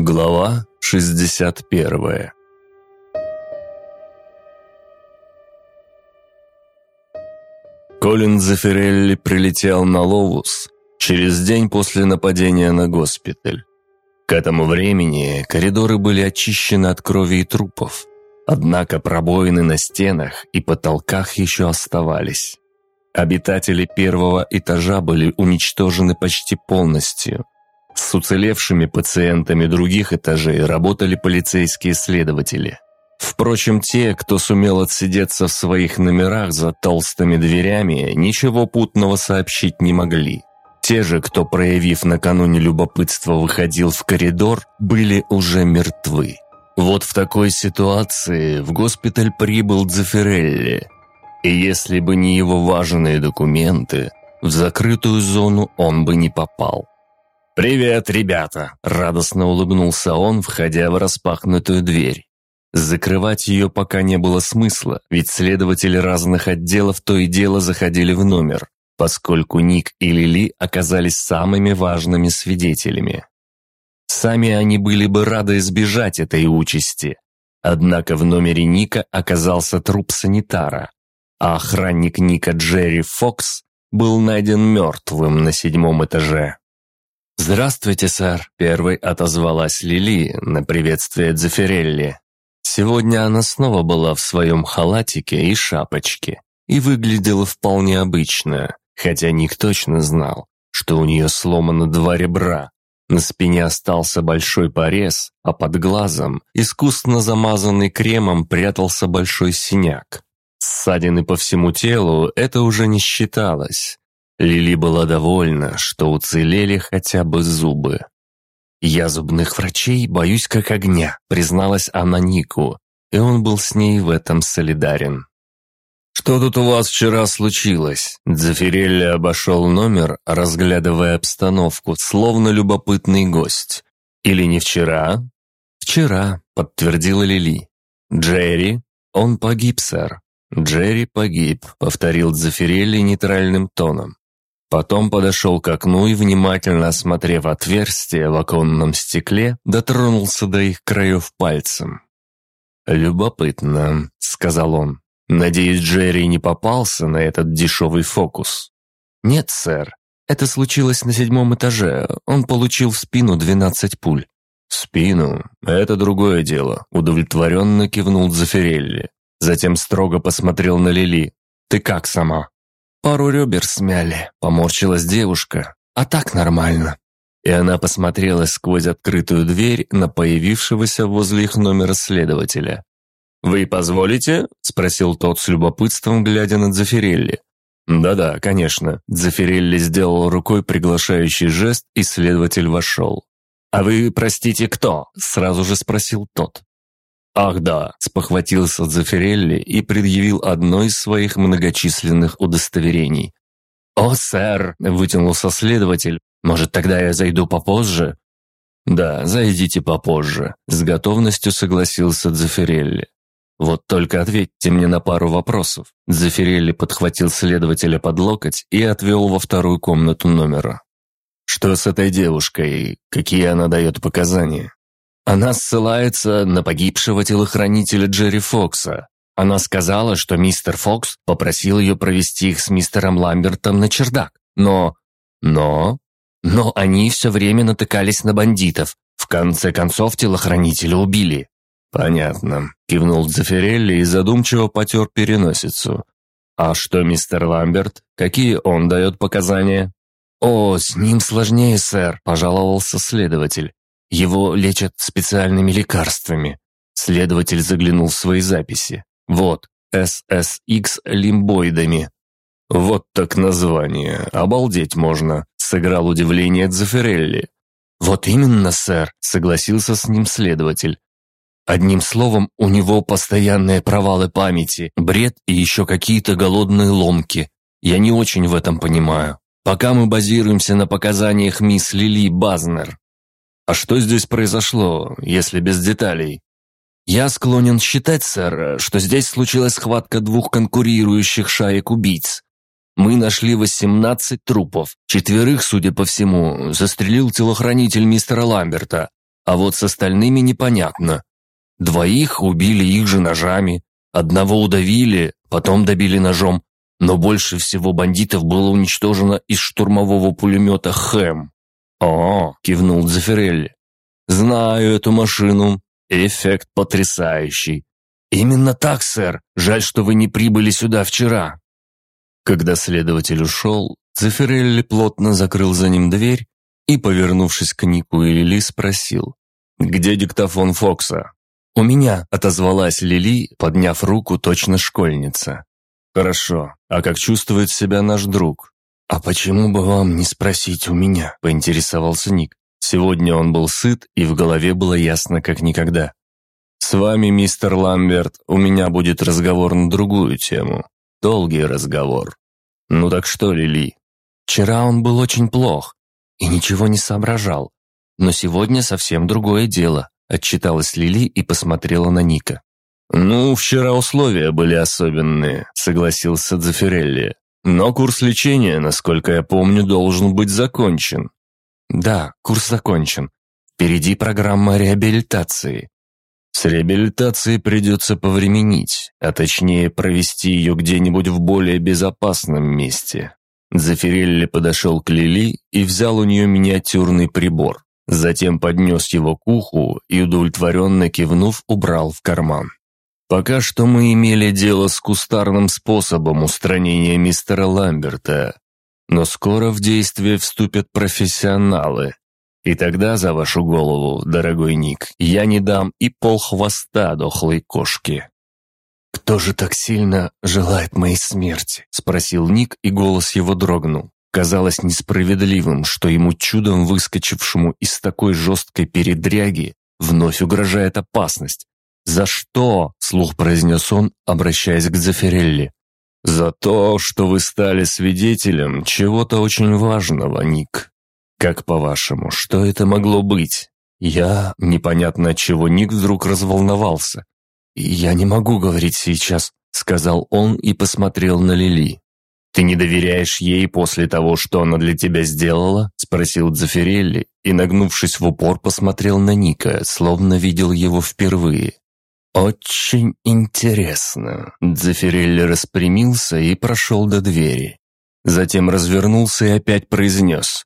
Глава 61 Колин Зафирелли прилетел на Ловус через день после нападения на госпиталь. К этому времени коридоры были очищены от крови и трупов, однако пробоины на стенах и потолках еще оставались. Обитатели первого этажа были уничтожены почти полностью – с уцелевшими пациентами других этажей работали полицейские следователи. Впрочем, те, кто сумел отсидеться в своих номерах за толстыми дверями, ничего путного сообщить не могли. Те же, кто, проявив накануне любопытство, выходил в коридор, были уже мертвы. Вот в такой ситуации в госпиталь прибыл Дзефирелли. И если бы не его важные документы, в закрытую зону он бы не попал. «Привет, ребята!» – радостно улыбнулся он, входя в распахнутую дверь. Закрывать ее пока не было смысла, ведь следователи разных отделов то и дело заходили в номер, поскольку Ник и Лили оказались самыми важными свидетелями. Сами они были бы рады избежать этой участи. Однако в номере Ника оказался труп санитара, а охранник Ника Джерри Фокс был найден мертвым на седьмом этаже. «Здравствуйте, сэр», — первой отозвалась Лили на приветствие Дзефирелли. Сегодня она снова была в своем халатике и шапочке и выглядела вполне обычно, хотя Ник точно знал, что у нее сломано два ребра. На спине остался большой порез, а под глазом, искусно замазанный кремом, прятался большой синяк. Ссадины по всему телу это уже не считалось, Лили была довольна, что уцелели хотя бы зубы. «Я зубных врачей боюсь как огня», — призналась она Нику, и он был с ней в этом солидарен. «Что тут у вас вчера случилось?» Дзефирелли обошел номер, разглядывая обстановку, словно любопытный гость. «Или не вчера?» «Вчера», — подтвердила Лили. «Джерри? Он погиб, сэр». «Джерри погиб», — повторил Дзефирелли нейтральным тоном. Потом подошел к окну и, внимательно осмотрев отверстие в оконном стекле, дотронулся до их краев пальцем. «Любопытно», — сказал он. «Надеюсь, Джерри не попался на этот дешевый фокус?» «Нет, сэр. Это случилось на седьмом этаже. Он получил в спину двенадцать пуль». «Спину? Это другое дело», — удовлетворенно кивнул Дзефирелли. Затем строго посмотрел на Лили. «Ты как сама?» Пару ребер смяли, поморщилась девушка. А так нормально. И она посмотрела сквозь открытую дверь на появившегося возле их номера следователя. «Вы позволите?» – спросил тот с любопытством, глядя на Дзефирелли. «Да-да, конечно». Дзефирелли сделал рукой приглашающий жест, и следователь вошел. «А вы, простите, кто?» – сразу же спросил тот. «Ах да», – спохватился Дзефирелли и предъявил одно из своих многочисленных удостоверений. «О, сэр!» – вытянулся следователь. «Может, тогда я зайду попозже?» «Да, зайдите попозже», – с готовностью согласился Дзефирелли. «Вот только ответьте мне на пару вопросов». Дзефирелли подхватил следователя под локоть и отвел во вторую комнату номера. «Что с этой девушкой? Какие она дает показания?» Она ссылается на погибшего телохранителя Джерри Фокса. Она сказала, что мистер Фокс попросил ее провести их с мистером Ламбертом на чердак. Но... Но... Но они все время натыкались на бандитов. В конце концов телохранителя убили. «Понятно», — кивнул Дзефирелли и задумчиво потер переносицу. «А что мистер Ламберт? Какие он дает показания?» «О, с ним сложнее, сэр», — пожаловался следователь. Его лечат специальными лекарствами. Следователь заглянул в свои записи. Вот, SSX лимбоидами. Вот так название. Обалдеть можно, сыграл удивление Дзефирелли. Вот именно, сэр, согласился с ним следователь. Одним словом, у него постоянные провалы памяти, бред и еще какие-то голодные ломки. Я не очень в этом понимаю. Пока мы базируемся на показаниях мисс Лили Базнер. А что здесь произошло, если без деталей? Я склонен считать, сэр, что здесь случилась схватка двух конкурирующих шаек убийц. Мы нашли 18 трупов. Четверых, судя по всему, застрелил телохранитель мистера Ламберта. а вот с остальными непонятно. Двоих убили их же ножами, одного удавили, потом добили ножом, но больше всего бандитов было уничтожено из штурмового пулемета «Хэм». «О!» – кивнул Дзефирелли. «Знаю эту машину. Эффект потрясающий. Именно так, сэр. Жаль, что вы не прибыли сюда вчера». Когда следователь ушел, Дзефирелли плотно закрыл за ним дверь и, повернувшись к Нику и Лили, спросил. «Где диктофон Фокса?» «У меня», — отозвалась Лили, подняв руку точно школьница. «Хорошо. А как чувствует себя наш друг?» «А почему бы вам не спросить у меня?» — поинтересовался Ник. Сегодня он был сыт, и в голове было ясно как никогда. «С вами, мистер Ламберт, у меня будет разговор на другую тему. Долгий разговор. Ну так что, Лили?» «Вчера он был очень плох и ничего не соображал. Но сегодня совсем другое дело», — отчиталась Лили и посмотрела на Ника. «Ну, вчера условия были особенные», — согласился Дзефирелли. «Но курс лечения, насколько я помню, должен быть закончен». «Да, курс закончен. Впереди программа реабилитации». «С реабилитацией придется повременить, а точнее провести ее где-нибудь в более безопасном месте». Дзефирелли подошел к Лили и взял у нее миниатюрный прибор. Затем поднес его к уху и, удовлетворенно кивнув, убрал в карман. Пока что мы имели дело с кустарным способом устранения мистера Ламберта, но скоро в действие вступят профессионалы. И тогда за вашу голову, дорогой Ник, я не дам и полхвоста дохлой кошки. «Кто же так сильно желает моей смерти?» – спросил Ник, и голос его дрогнул. Казалось несправедливым, что ему чудом выскочившему из такой жесткой передряги вновь угрожает опасность, «За что?» – слух произнес он, обращаясь к Зафирелли. «За то, что вы стали свидетелем чего-то очень важного, Ник. Как по-вашему, что это могло быть?» Я, непонятно от чего, Ник вдруг разволновался. «Я не могу говорить сейчас», — сказал он и посмотрел на Лили. «Ты не доверяешь ей после того, что она для тебя сделала?» — спросил Дзефирелли и, нагнувшись в упор, посмотрел на Ника, словно видел его впервые. «Очень интересно». Дзефирелли распрямился и прошел до двери. Затем развернулся и опять произнес.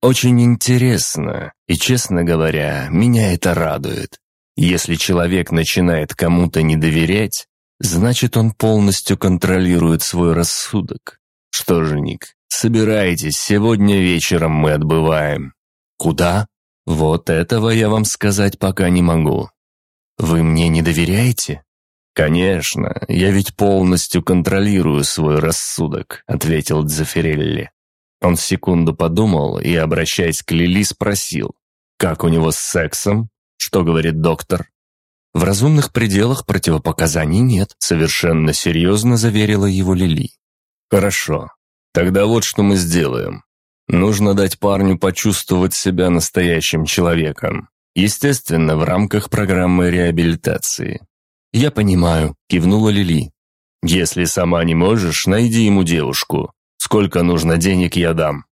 «Очень интересно, и, честно говоря, меня это радует. Если человек начинает кому-то не доверять, значит, он полностью контролирует свой рассудок. Что же, Ник, собирайтесь, сегодня вечером мы отбываем». «Куда?» «Вот этого я вам сказать пока не могу. «Вы мне не доверяете?» «Конечно, я ведь полностью контролирую свой рассудок», — ответил Дзефирелли. Он секунду подумал и, обращаясь к Лили, спросил, «Как у него с сексом? Что говорит доктор?» «В разумных пределах противопоказаний нет», — совершенно серьезно заверила его Лили. «Хорошо. Тогда вот что мы сделаем. Нужно дать парню почувствовать себя настоящим человеком. Естественно, в рамках программы реабилитации. «Я понимаю», – кивнула Лили. «Если сама не можешь, найди ему девушку. Сколько нужно денег, я дам».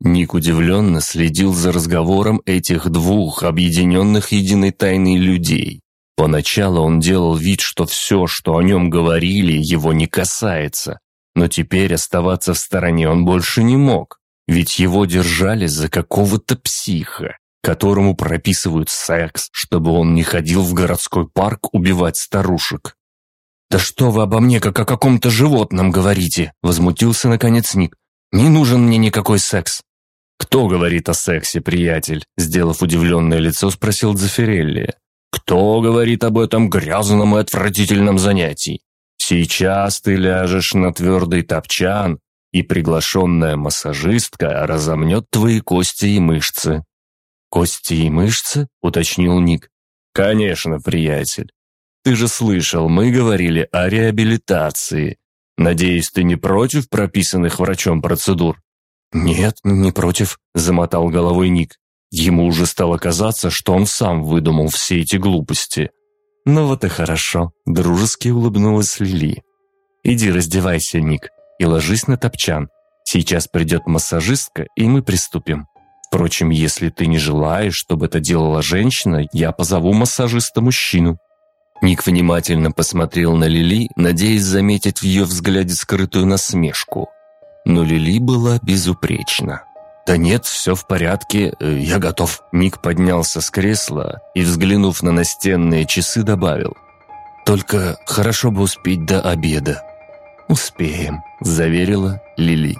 Ник удивленно следил за разговором этих двух объединенных единой тайной людей. Поначалу он делал вид, что все, что о нем говорили, его не касается. Но теперь оставаться в стороне он больше не мог, ведь его держали за какого-то психа которому прописывают секс, чтобы он не ходил в городской парк убивать старушек. «Да что вы обо мне, как о каком-то животном говорите?» – возмутился наконец Ник. «Не нужен мне никакой секс». «Кто говорит о сексе, приятель?» – сделав удивленное лицо, спросил Дзефирелли. «Кто говорит об этом грязном и отвратительном занятии? Сейчас ты ляжешь на твердый топчан, и приглашенная массажистка разомнет твои кости и мышцы. «Кости и мышцы?» — уточнил Ник. «Конечно, приятель. Ты же слышал, мы говорили о реабилитации. Надеюсь, ты не против прописанных врачом процедур?» «Нет, не против», — замотал головой Ник. Ему уже стало казаться, что он сам выдумал все эти глупости. «Ну вот и хорошо», — дружески улыбнулась Лили. «Иди раздевайся, Ник, и ложись на топчан. Сейчас придет массажистка, и мы приступим». Впрочем, если ты не желаешь, чтобы это делала женщина, я позову массажиста-мужчину». Ник внимательно посмотрел на Лили, надеясь заметить в ее взгляде скрытую насмешку. Но Лили была безупречна. «Да нет, все в порядке, э, я готов». Ник поднялся с кресла и, взглянув на настенные часы, добавил. «Только хорошо бы успеть до обеда». «Успеем», – заверила Лили.